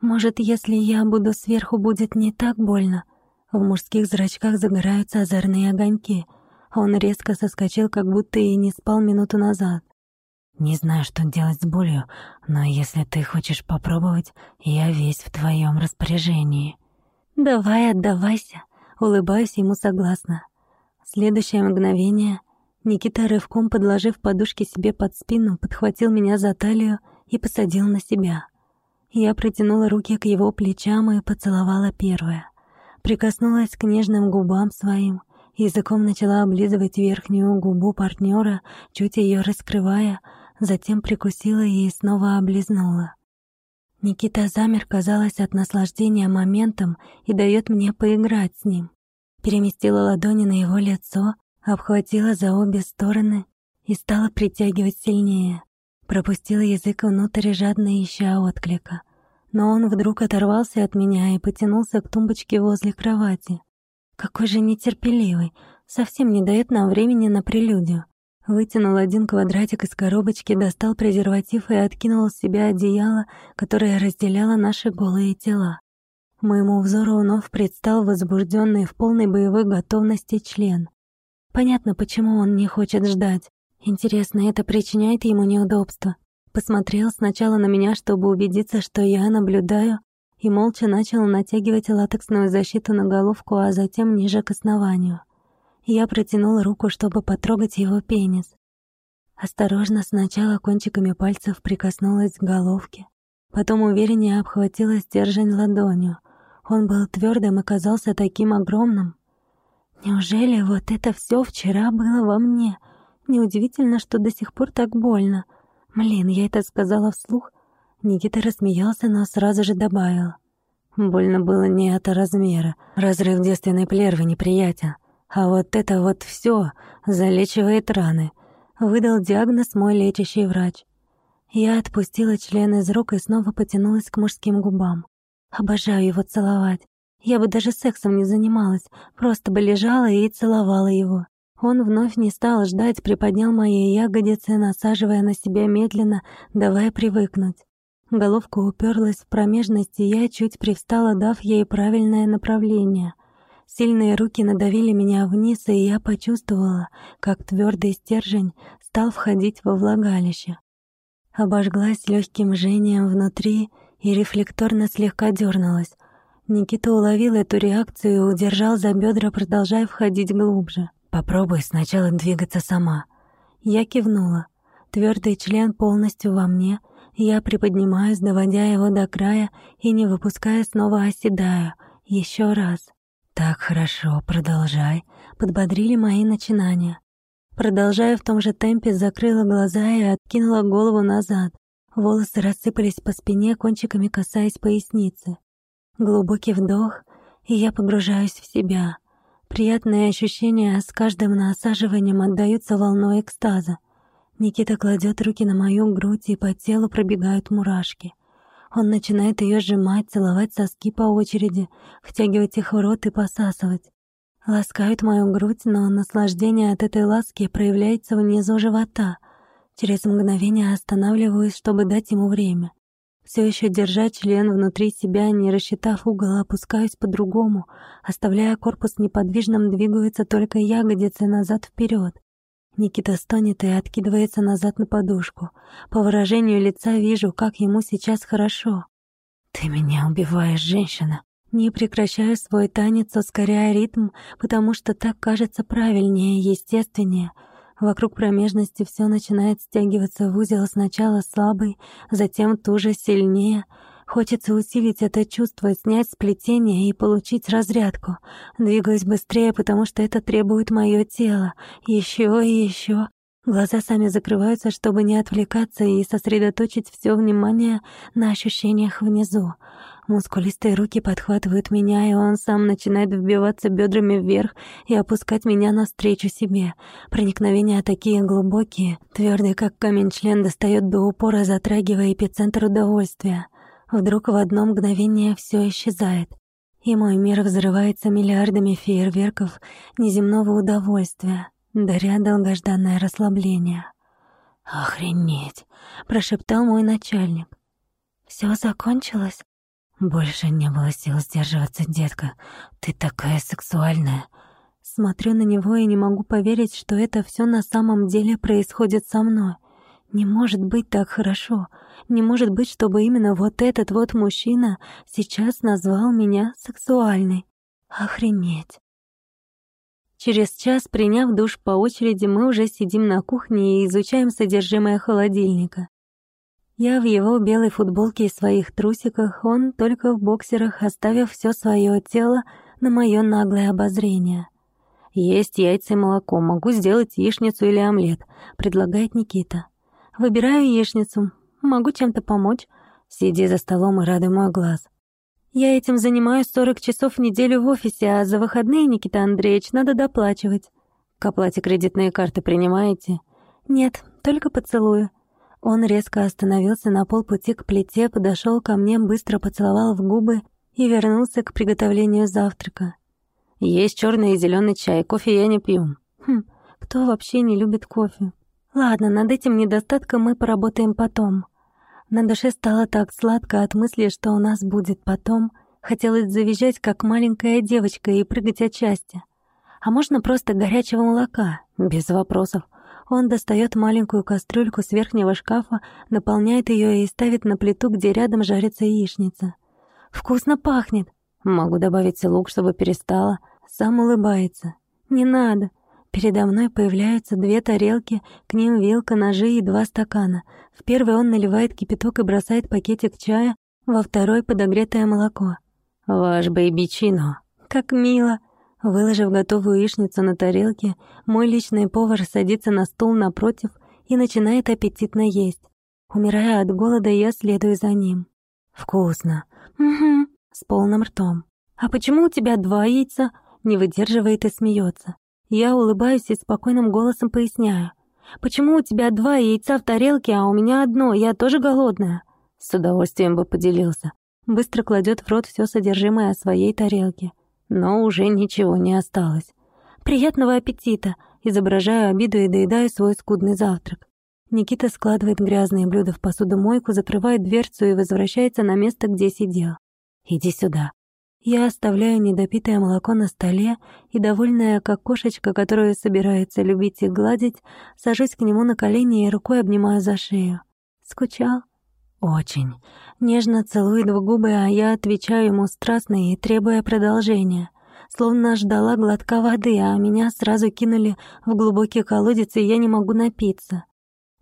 Может, если я буду сверху, будет не так больно? В мужских зрачках загораются озорные огоньки — он резко соскочил, как будто и не спал минуту назад. «Не знаю, что делать с болью, но если ты хочешь попробовать, я весь в твоем распоряжении». «Давай, отдавайся», — улыбаюсь ему согласно. Следующее мгновение Никита рывком, подложив подушки себе под спину, подхватил меня за талию и посадил на себя. Я протянула руки к его плечам и поцеловала первое. Прикоснулась к нежным губам своим, Языком начала облизывать верхнюю губу партнера, чуть ее раскрывая, затем прикусила и снова облизнула. Никита замер, казалось, от наслаждения моментом и дает мне поиграть с ним. Переместила ладони на его лицо, обхватила за обе стороны и стала притягивать сильнее. Пропустила язык внутрь, жадно ища отклика. Но он вдруг оторвался от меня и потянулся к тумбочке возле кровати. Какой же нетерпеливый, совсем не дает нам времени на прелюдию. Вытянул один квадратик из коробочки, достал презерватив и откинул с себя одеяло, которое разделяло наши голые тела. Моему взору вновь предстал возбужденный в полной боевой готовности член. Понятно, почему он не хочет ждать. Интересно, это причиняет ему неудобства. Посмотрел сначала на меня, чтобы убедиться, что я наблюдаю, и молча начал натягивать латексную защиту на головку, а затем ниже к основанию. Я протянула руку, чтобы потрогать его пенис. Осторожно сначала кончиками пальцев прикоснулась к головке, потом увереннее обхватила стержень ладонью. Он был твердым и казался таким огромным. Неужели вот это все вчера было во мне? Неудивительно, что до сих пор так больно. Блин, я это сказала вслух. Никита рассмеялся, но сразу же добавил. Больно было не от размера. Разрыв девственной плервы неприятен. А вот это вот все залечивает раны. Выдал диагноз мой лечащий врач. Я отпустила член из рук и снова потянулась к мужским губам. Обожаю его целовать. Я бы даже сексом не занималась, просто бы лежала и целовала его. Он вновь не стал ждать, приподнял мои ягодицы, насаживая на себя медленно, давая привыкнуть. Головка уперлась в промежность, и я чуть привстала, дав ей правильное направление. Сильные руки надавили меня вниз, и я почувствовала, как твердый стержень стал входить во влагалище. Обожглась легким жжением внутри и рефлекторно слегка дернулась. Никита уловил эту реакцию и удержал за бедра, продолжая входить глубже. «Попробуй сначала двигаться сама». Я кивнула. Твердый член полностью во мне. Я приподнимаюсь, доводя его до края и, не выпуская, снова оседаю. Еще раз. «Так хорошо, продолжай», — подбодрили мои начинания. Продолжая в том же темпе, закрыла глаза и откинула голову назад. Волосы рассыпались по спине, кончиками касаясь поясницы. Глубокий вдох, и я погружаюсь в себя. Приятные ощущения с каждым насаживанием отдаются волной экстаза. Никита кладет руки на мою грудь, и по телу пробегают мурашки. Он начинает ее сжимать, целовать соски по очереди, втягивать их в рот и посасывать. Ласкают мою грудь, но наслаждение от этой ласки проявляется внизу живота. Через мгновение останавливаюсь, чтобы дать ему время. Все еще держа член внутри себя, не рассчитав угол, опускаюсь по-другому, оставляя корпус неподвижным, двигаются только ягодицы назад вперед. Никита стонет и откидывается назад на подушку. По выражению лица вижу, как ему сейчас хорошо. «Ты меня убиваешь, женщина!» Не прекращаю свой танец, ускоряя ритм, потому что так кажется правильнее, естественнее — Вокруг промежности все начинает стягиваться в узел, сначала слабый, затем туже, сильнее. Хочется усилить это чувство, снять сплетение и получить разрядку. Двигаюсь быстрее, потому что это требует мое тело. Еще и еще. Глаза сами закрываются, чтобы не отвлекаться и сосредоточить все внимание на ощущениях внизу. Мускулистые руки подхватывают меня, и он сам начинает вбиваться бедрами вверх и опускать меня навстречу себе. Проникновения такие глубокие, твердый как камень член достает до упора, затрагивая эпицентр удовольствия. Вдруг в одно мгновение все исчезает, и мой мир взрывается миллиардами фейерверков неземного удовольствия, даря долгожданное расслабление. «Охренеть!» — прошептал мой начальник. «Всё закончилось?» Больше не было сил сдерживаться, детка. Ты такая сексуальная. Смотрю на него и не могу поверить, что это все на самом деле происходит со мной. Не может быть так хорошо. Не может быть, чтобы именно вот этот вот мужчина сейчас назвал меня сексуальной. Охренеть. Через час, приняв душ по очереди, мы уже сидим на кухне и изучаем содержимое холодильника. Я в его белой футболке и своих трусиках, он только в боксерах, оставив все свое тело на мое наглое обозрение. «Есть яйца и молоко, могу сделать яичницу или омлет», — предлагает Никита. «Выбираю яичницу. Могу чем-то помочь?» Сиди за столом и радуй мой глаз. «Я этим занимаюсь 40 часов в неделю в офисе, а за выходные, Никита Андреевич, надо доплачивать». «К оплате кредитные карты принимаете?» «Нет, только поцелую. Он резко остановился на полпути к плите, подошел ко мне, быстро поцеловал в губы и вернулся к приготовлению завтрака. «Есть черный и зеленый чай, кофе я не пью». «Хм, кто вообще не любит кофе?» «Ладно, над этим недостатком мы поработаем потом». На душе стало так сладко от мысли, что у нас будет потом. Хотелось завизжать, как маленькая девочка, и прыгать от счастья. А можно просто горячего молока? Без вопросов. Он достает маленькую кастрюльку с верхнего шкафа, наполняет ее и ставит на плиту, где рядом жарится яичница. «Вкусно пахнет!» «Могу добавить лук, чтобы перестала». Сам улыбается. «Не надо. Передо мной появляются две тарелки, к ним вилка, ножи и два стакана. В первый он наливает кипяток и бросает пакетик чая, во второй — подогретое молоко. «Ваш бэйбичино». «Как мило!» Выложив готовую яичницу на тарелке, мой личный повар садится на стул напротив и начинает аппетитно есть. Умирая от голода, я следую за ним. «Вкусно!» «Угу», с полным ртом. «А почему у тебя два яйца?» Не выдерживает и смеется. Я улыбаюсь и спокойным голосом поясняю. «Почему у тебя два яйца в тарелке, а у меня одно? Я тоже голодная». С удовольствием бы поделился. Быстро кладет в рот все содержимое своей тарелки. Но уже ничего не осталось. «Приятного аппетита!» Изображаю обиду и доедаю свой скудный завтрак. Никита складывает грязные блюда в посудомойку, закрывает дверцу и возвращается на место, где сидел. «Иди сюда». Я оставляю недопитое молоко на столе и, довольная как кошечка, которую собирается любить и гладить, сажусь к нему на колени и рукой обнимаю за шею. «Скучал?» «Очень». Нежно целует в губы, а я отвечаю ему страстно и требуя продолжения. Словно ждала глотка воды, а меня сразу кинули в глубокий колодец, и я не могу напиться.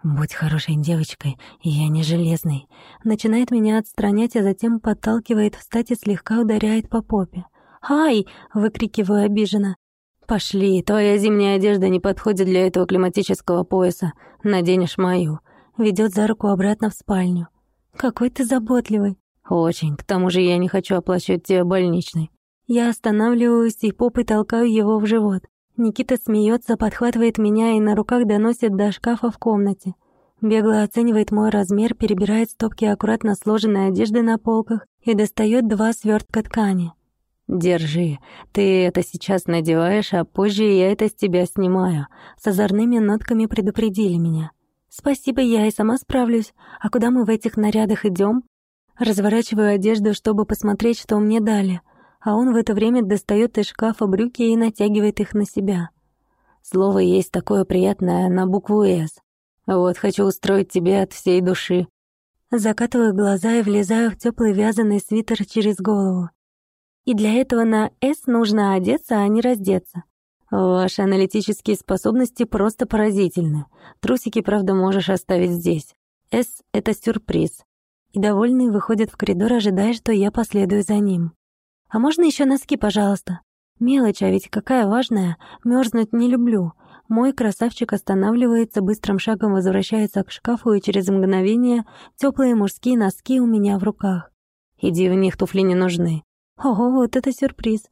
«Будь хорошей девочкой, я не железный». Начинает меня отстранять, а затем подталкивает встать и слегка ударяет по попе. «Ай!» — выкрикиваю обиженно. «Пошли, твоя зимняя одежда не подходит для этого климатического пояса. Наденешь мою». Ведет за руку обратно в спальню. «Какой ты заботливый». «Очень. К тому же я не хочу оплачивать тебе больничный». Я останавливаюсь и попой толкаю его в живот. Никита смеется, подхватывает меня и на руках доносит до шкафа в комнате. Бегло оценивает мой размер, перебирает стопки аккуратно сложенной одежды на полках и достает два свертка ткани. «Держи. Ты это сейчас надеваешь, а позже я это с тебя снимаю». С озорными нотками предупредили меня. «Спасибо, я и сама справлюсь. А куда мы в этих нарядах идем? Разворачиваю одежду, чтобы посмотреть, что мне дали а он в это время достает из шкафа брюки и натягивает их на себя. Слово есть такое приятное на букву «С». Вот хочу устроить тебе от всей души. Закатываю глаза и влезаю в теплый вязаный свитер через голову. И для этого на «С» нужно одеться, а не раздеться. Ваши аналитические способности просто поразительны. Трусики, правда, можешь оставить здесь. «С» — это сюрприз. И довольный выходит в коридор, ожидая, что я последую за ним. А можно еще носки, пожалуйста? Мелочь, а ведь какая важная. Мерзнуть не люблю. Мой красавчик останавливается, быстрым шагом возвращается к шкафу, и через мгновение теплые мужские носки у меня в руках. Иди, в них туфли не нужны. Ого, вот это сюрприз.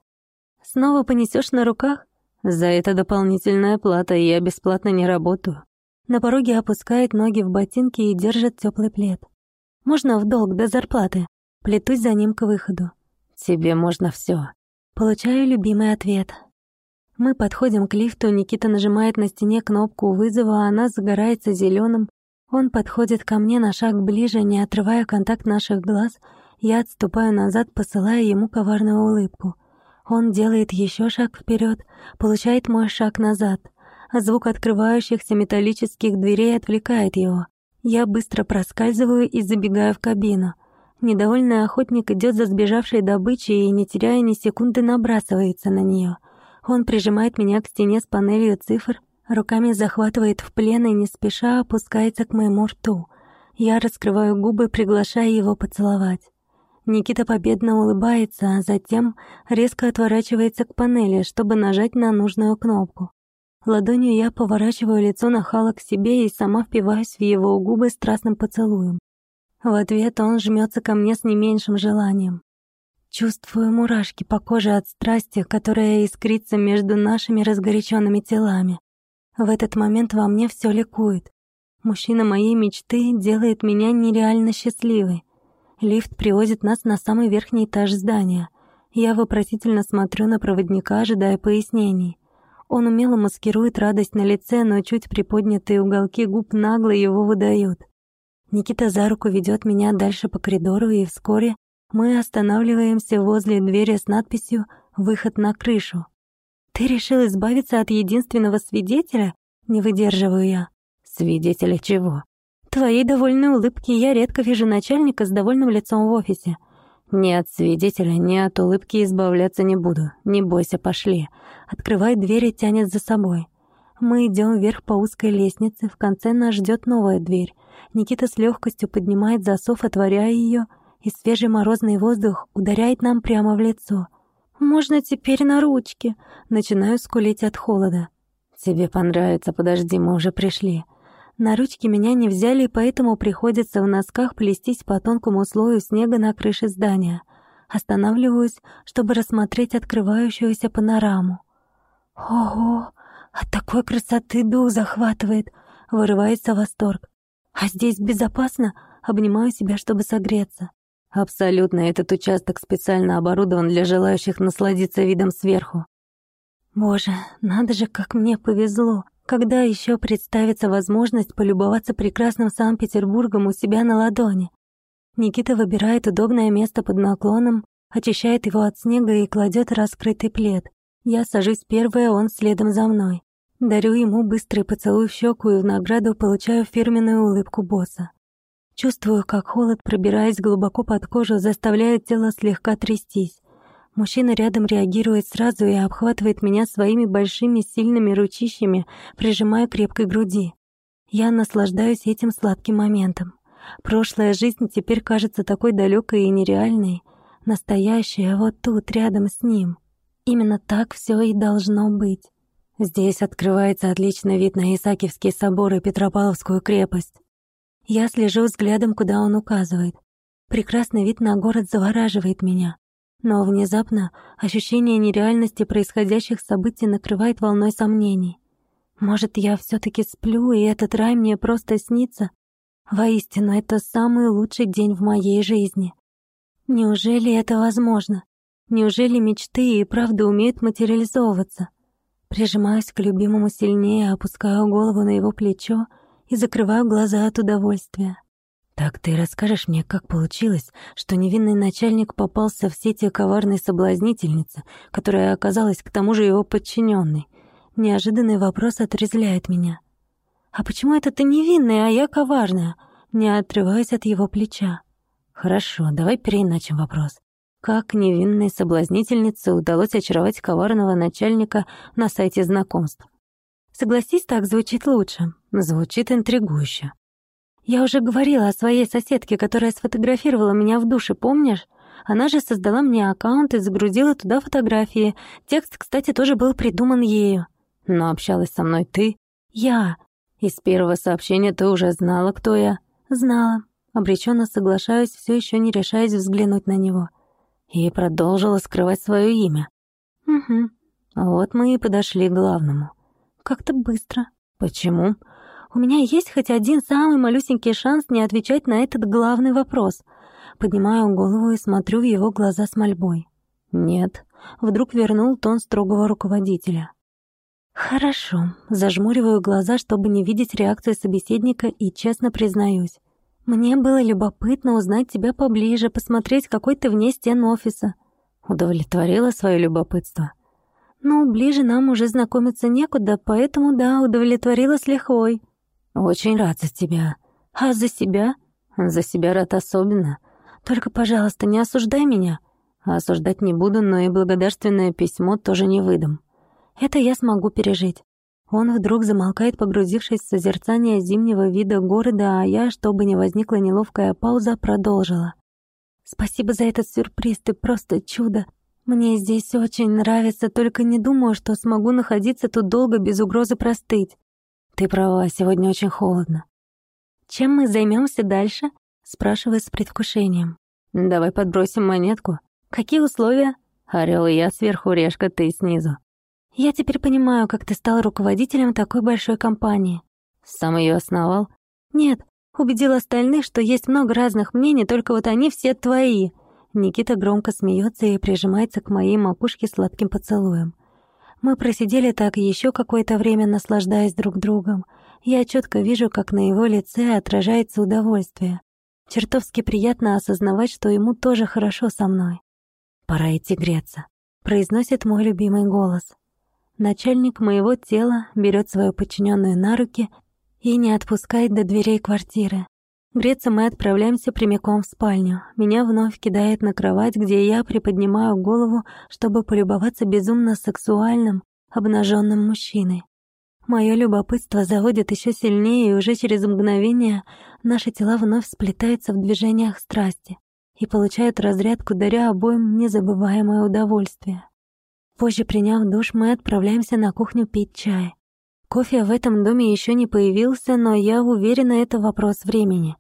Снова понесешь на руках? За это дополнительная плата, я бесплатно не работаю. На пороге опускает ноги в ботинки и держит теплый плед. Можно в долг до зарплаты. Плетусь за ним к выходу. Тебе можно все. Получаю любимый ответ. Мы подходим к лифту, Никита нажимает на стене кнопку вызова, она загорается зеленым. Он подходит ко мне на шаг ближе, не отрывая контакт наших глаз. Я отступаю назад, посылая ему коварную улыбку. Он делает еще шаг вперед, получает мой шаг назад. А звук открывающихся металлических дверей отвлекает его. Я быстро проскальзываю и забегаю в кабину. Недовольный охотник идет за сбежавшей добычей и, не теряя ни секунды, набрасывается на нее. Он прижимает меня к стене с панелью цифр, руками захватывает в плен и не спеша опускается к моему рту. Я раскрываю губы, приглашая его поцеловать. Никита победно улыбается, а затем резко отворачивается к панели, чтобы нажать на нужную кнопку. Ладонью я поворачиваю лицо нахала к себе и сама впиваюсь в его губы страстным поцелуем. В ответ он жмется ко мне с не меньшим желанием. Чувствую мурашки по коже от страсти, которая искрится между нашими разгоряченными телами. В этот момент во мне все ликует. Мужчина моей мечты делает меня нереально счастливой. Лифт привозит нас на самый верхний этаж здания. Я вопросительно смотрю на проводника, ожидая пояснений. Он умело маскирует радость на лице, но чуть приподнятые уголки губ нагло его выдают. Никита за руку ведет меня дальше по коридору, и вскоре мы останавливаемся возле двери с надписью «Выход на крышу». «Ты решил избавиться от единственного свидетеля?» Не выдерживаю я. «Свидетеля чего?» «Твоей довольной улыбки я редко вижу начальника с довольным лицом в офисе». «Ни от свидетеля, ни от улыбки избавляться не буду. Не бойся, пошли». Открывает дверь и тянет за собой. Мы идем вверх по узкой лестнице, в конце нас ждет новая дверь. Никита с легкостью поднимает засов, отворяя ее, и свежий морозный воздух ударяет нам прямо в лицо. «Можно теперь на ручки?» Начинаю скулить от холода. «Тебе понравится, подожди, мы уже пришли». На ручки меня не взяли, поэтому приходится в носках плестись по тонкому слою снега на крыше здания. Останавливаюсь, чтобы рассмотреть открывающуюся панораму. «Ого! От такой красоты дух захватывает!» — вырывается восторг. «А здесь безопасно?» — обнимаю себя, чтобы согреться. Абсолютно, этот участок специально оборудован для желающих насладиться видом сверху. Боже, надо же, как мне повезло. Когда еще представится возможность полюбоваться прекрасным Санкт-Петербургом у себя на ладони? Никита выбирает удобное место под наклоном, очищает его от снега и кладет раскрытый плед. Я сажусь первая, он следом за мной. Дарю ему быстрый поцелуй в щеку и в награду получаю фирменную улыбку босса. Чувствую, как холод, пробираясь глубоко под кожу, заставляет тело слегка трястись. Мужчина рядом реагирует сразу и обхватывает меня своими большими сильными ручищами, прижимая крепкой груди. Я наслаждаюсь этим сладким моментом. Прошлая жизнь теперь кажется такой далекой и нереальной. Настоящая вот тут, рядом с ним. Именно так все и должно быть. Здесь открывается отличный вид на Исаакиевский собор и Петропавловскую крепость. Я слежу взглядом, куда он указывает. Прекрасный вид на город завораживает меня. Но внезапно ощущение нереальности происходящих событий накрывает волной сомнений. Может, я все таки сплю, и этот рай мне просто снится? Воистину, это самый лучший день в моей жизни. Неужели это возможно? Неужели мечты и правда умеют материализовываться? Прижимаюсь к любимому сильнее, опускаю голову на его плечо и закрываю глаза от удовольствия. «Так ты расскажешь мне, как получилось, что невинный начальник попался в сети коварной соблазнительницы, которая оказалась к тому же его подчиненной? Неожиданный вопрос отрезляет меня. «А почему это ты невинная, а я коварная?» Не отрываясь от его плеча. «Хорошо, давай переиначим вопрос. Как невинной соблазнительнице удалось очаровать коварного начальника на сайте знакомств?» «Согласись, так звучит лучше. Звучит интригующе. Я уже говорила о своей соседке, которая сфотографировала меня в душе, помнишь? Она же создала мне аккаунт и загрузила туда фотографии. Текст, кстати, тоже был придуман ею. Но общалась со мной ты. Я. Из первого сообщения ты уже знала, кто я. Знала. Обреченно соглашаюсь, все еще не решаясь взглянуть на него. И продолжила скрывать свое имя. Угу. Вот мы и подошли к главному. Как-то быстро. Почему? У меня есть хоть один самый малюсенький шанс не отвечать на этот главный вопрос. Поднимаю голову и смотрю в его глаза с мольбой. Нет, вдруг вернул тон строгого руководителя. Хорошо, зажмуриваю глаза, чтобы не видеть реакцию собеседника и честно признаюсь. Мне было любопытно узнать тебя поближе, посмотреть, какой ты вне стен офиса. Удовлетворила свое любопытство. Ну, ближе нам уже знакомиться некуда, поэтому да, удовлетворила с лихвой. «Очень рад за тебя. А за себя?» «За себя рад особенно. Только, пожалуйста, не осуждай меня. Осуждать не буду, но и благодарственное письмо тоже не выдам. Это я смогу пережить». Он вдруг замолкает, погрузившись в созерцание зимнего вида города, а я, чтобы не возникла неловкая пауза, продолжила. «Спасибо за этот сюрприз, ты просто чудо. Мне здесь очень нравится, только не думаю, что смогу находиться тут долго без угрозы простыть. «Ты права, сегодня очень холодно». «Чем мы займемся дальше?» — спрашиваю с предвкушением. «Давай подбросим монетку». «Какие условия?» «Орёл и я сверху, решка, ты снизу». «Я теперь понимаю, как ты стал руководителем такой большой компании». «Сам ее основал?» «Нет, убедил остальных, что есть много разных мнений, только вот они все твои». Никита громко смеется и прижимается к моей макушке сладким поцелуем. Мы просидели так еще какое-то время, наслаждаясь друг другом. Я четко вижу, как на его лице отражается удовольствие. Чертовски приятно осознавать, что ему тоже хорошо со мной. «Пора идти греться», — произносит мой любимый голос. Начальник моего тела берет свою подчиненную на руки и не отпускает до дверей квартиры. Греться мы отправляемся прямиком в спальню. Меня вновь кидает на кровать, где я приподнимаю голову, чтобы полюбоваться безумно сексуальным, обнаженным мужчиной. Мое любопытство заводит еще сильнее, и уже через мгновение наши тела вновь сплетаются в движениях страсти и получают разрядку, даря обоим незабываемое удовольствие. Позже, приняв душ, мы отправляемся на кухню пить чай. Кофе в этом доме еще не появился, но я уверена, это вопрос времени.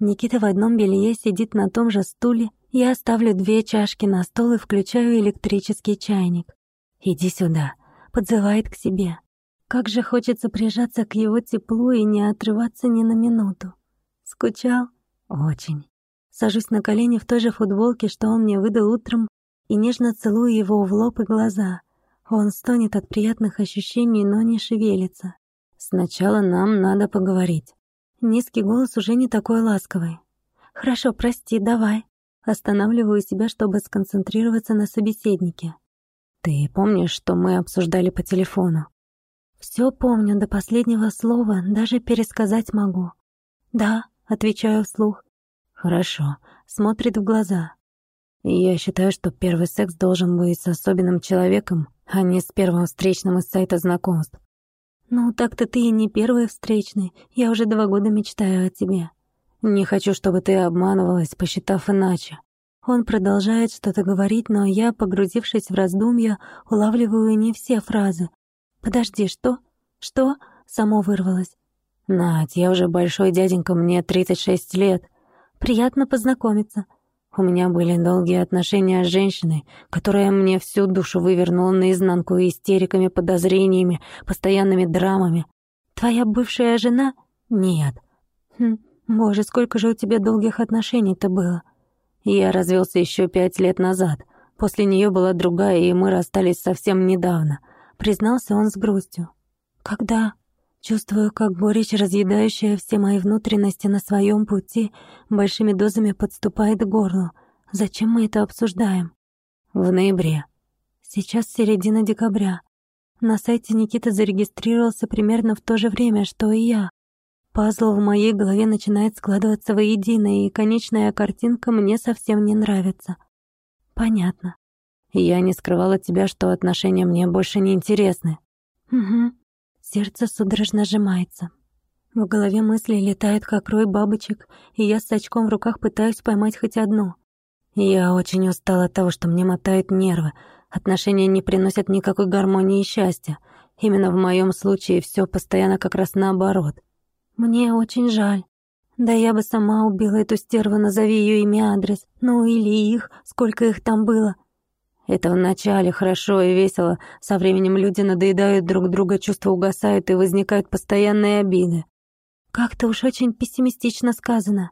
Никита в одном белье сидит на том же стуле, я ставлю две чашки на стол и включаю электрический чайник. «Иди сюда», — подзывает к себе. Как же хочется прижаться к его теплу и не отрываться ни на минуту. Скучал? Очень. Сажусь на колени в той же футболке, что он мне выдал утром, и нежно целую его в лоб и глаза. Он стонет от приятных ощущений, но не шевелится. Сначала нам надо поговорить. Низкий голос уже не такой ласковый. «Хорошо, прости, давай». Останавливаю себя, чтобы сконцентрироваться на собеседнике. «Ты помнишь, что мы обсуждали по телефону?» «Всё помню до последнего слова, даже пересказать могу». «Да», — отвечаю вслух. «Хорошо», — смотрит в глаза. Я считаю, что первый секс должен быть с особенным человеком, а не с первым встречным из сайта знакомств. Ну, так-то ты и не первый встречный. Я уже два года мечтаю о тебе. Не хочу, чтобы ты обманывалась, посчитав иначе. Он продолжает что-то говорить, но я, погрузившись в раздумья, улавливаю не все фразы. «Подожди, что? Что?» — само вырвалось. «Надь, я уже большой дяденька, мне 36 лет. Приятно познакомиться». У меня были долгие отношения с женщиной, которая мне всю душу вывернула наизнанку истериками, подозрениями, постоянными драмами. Твоя бывшая жена? Нет. Хм, боже, сколько же у тебя долгих отношений-то было? Я развелся еще пять лет назад. После нее была другая, и мы расстались совсем недавно. Признался он с грустью. Когда? Чувствую, как горечь, разъедающая все мои внутренности на своем пути, большими дозами подступает к горлу. Зачем мы это обсуждаем? В ноябре. Сейчас середина декабря. На сайте Никита зарегистрировался примерно в то же время, что и я. Пазл в моей голове начинает складываться воедино, и конечная картинка мне совсем не нравится. Понятно. Я не скрывала от тебя, что отношения мне больше не интересны. Угу. Сердце судорожно сжимается. В голове мысли летают, как рой бабочек, и я с очком в руках пытаюсь поймать хоть одну. Я очень устала от того, что мне мотают нервы. Отношения не приносят никакой гармонии и счастья. Именно в моем случае все постоянно как раз наоборот. Мне очень жаль. Да я бы сама убила эту стерву, назови ее имя адрес. Ну или их, сколько их там было. Это вначале хорошо и весело, со временем люди надоедают друг друга, чувства угасают и возникают постоянные обиды. Как-то уж очень пессимистично сказано.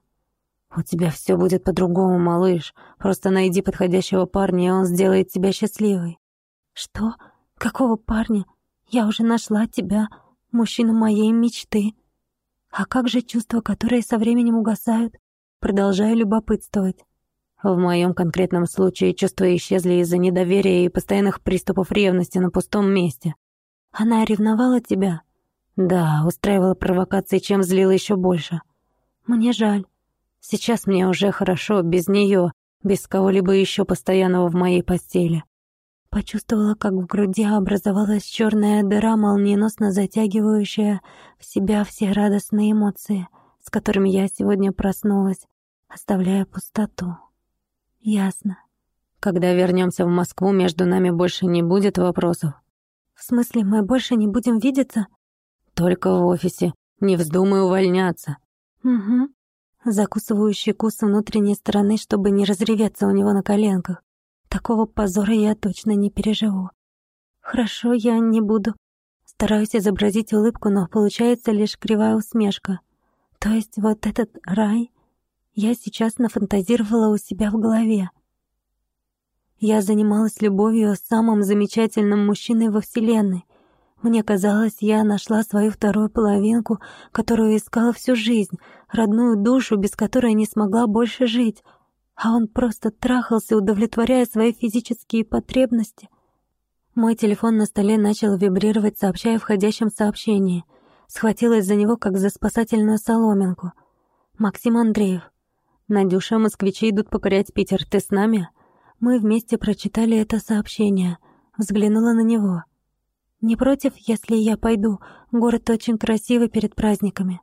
У тебя все будет по-другому, малыш. Просто найди подходящего парня, и он сделает тебя счастливой. Что? Какого парня? Я уже нашла тебя, мужчину моей мечты. А как же чувства, которые со временем угасают? Продолжаю любопытствовать. В моем конкретном случае чувства исчезли из-за недоверия и постоянных приступов ревности на пустом месте. Она ревновала тебя? Да, устраивала провокации, чем злила еще больше. Мне жаль. Сейчас мне уже хорошо, без нее, без кого-либо еще постоянного в моей постели. Почувствовала, как в груди образовалась черная дыра, молниеносно затягивающая в себя все радостные эмоции, с которыми я сегодня проснулась, оставляя пустоту. Ясно. Когда вернемся в Москву, между нами больше не будет вопросов. В смысле, мы больше не будем видеться? Только в офисе. Не вздумай увольняться. Угу. Закусываю щеку с внутренней стороны, чтобы не разреветься у него на коленках. Такого позора я точно не переживу. Хорошо, я не буду. Стараюсь изобразить улыбку, но получается лишь кривая усмешка. То есть вот этот рай я сейчас нафантазировала у себя в голове. Я занималась любовью с самым замечательным мужчиной во Вселенной. Мне казалось, я нашла свою вторую половинку, которую искала всю жизнь, родную душу, без которой не смогла больше жить. А он просто трахался, удовлетворяя свои физические потребности. Мой телефон на столе начал вибрировать, сообщая входящем сообщении. Схватилась за него, как за спасательную соломинку. «Максим Андреев, Надюша, москвичи идут покорять Питер. Ты с нами? Мы вместе прочитали это сообщение. Взглянула на него. Не против, если я пойду? Город очень красивый перед праздниками».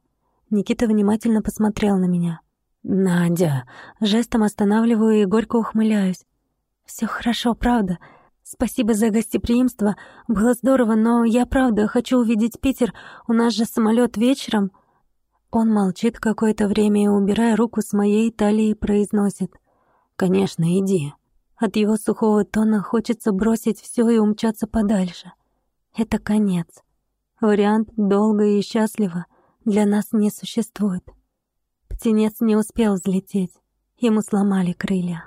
Никита внимательно посмотрел на меня. «Надя!» Жестом останавливаю и горько ухмыляюсь. «Всё хорошо, правда. Спасибо за гостеприимство. Было здорово, но я правда хочу увидеть Питер. У нас же самолёт вечером». Он молчит какое-то время и, убирая руку с моей талии, произносит. «Конечно, иди». От его сухого тона хочется бросить всё и умчаться подальше. Это конец. Вариант «долго и счастливо» для нас не существует. Птенец не успел взлететь, ему сломали крылья.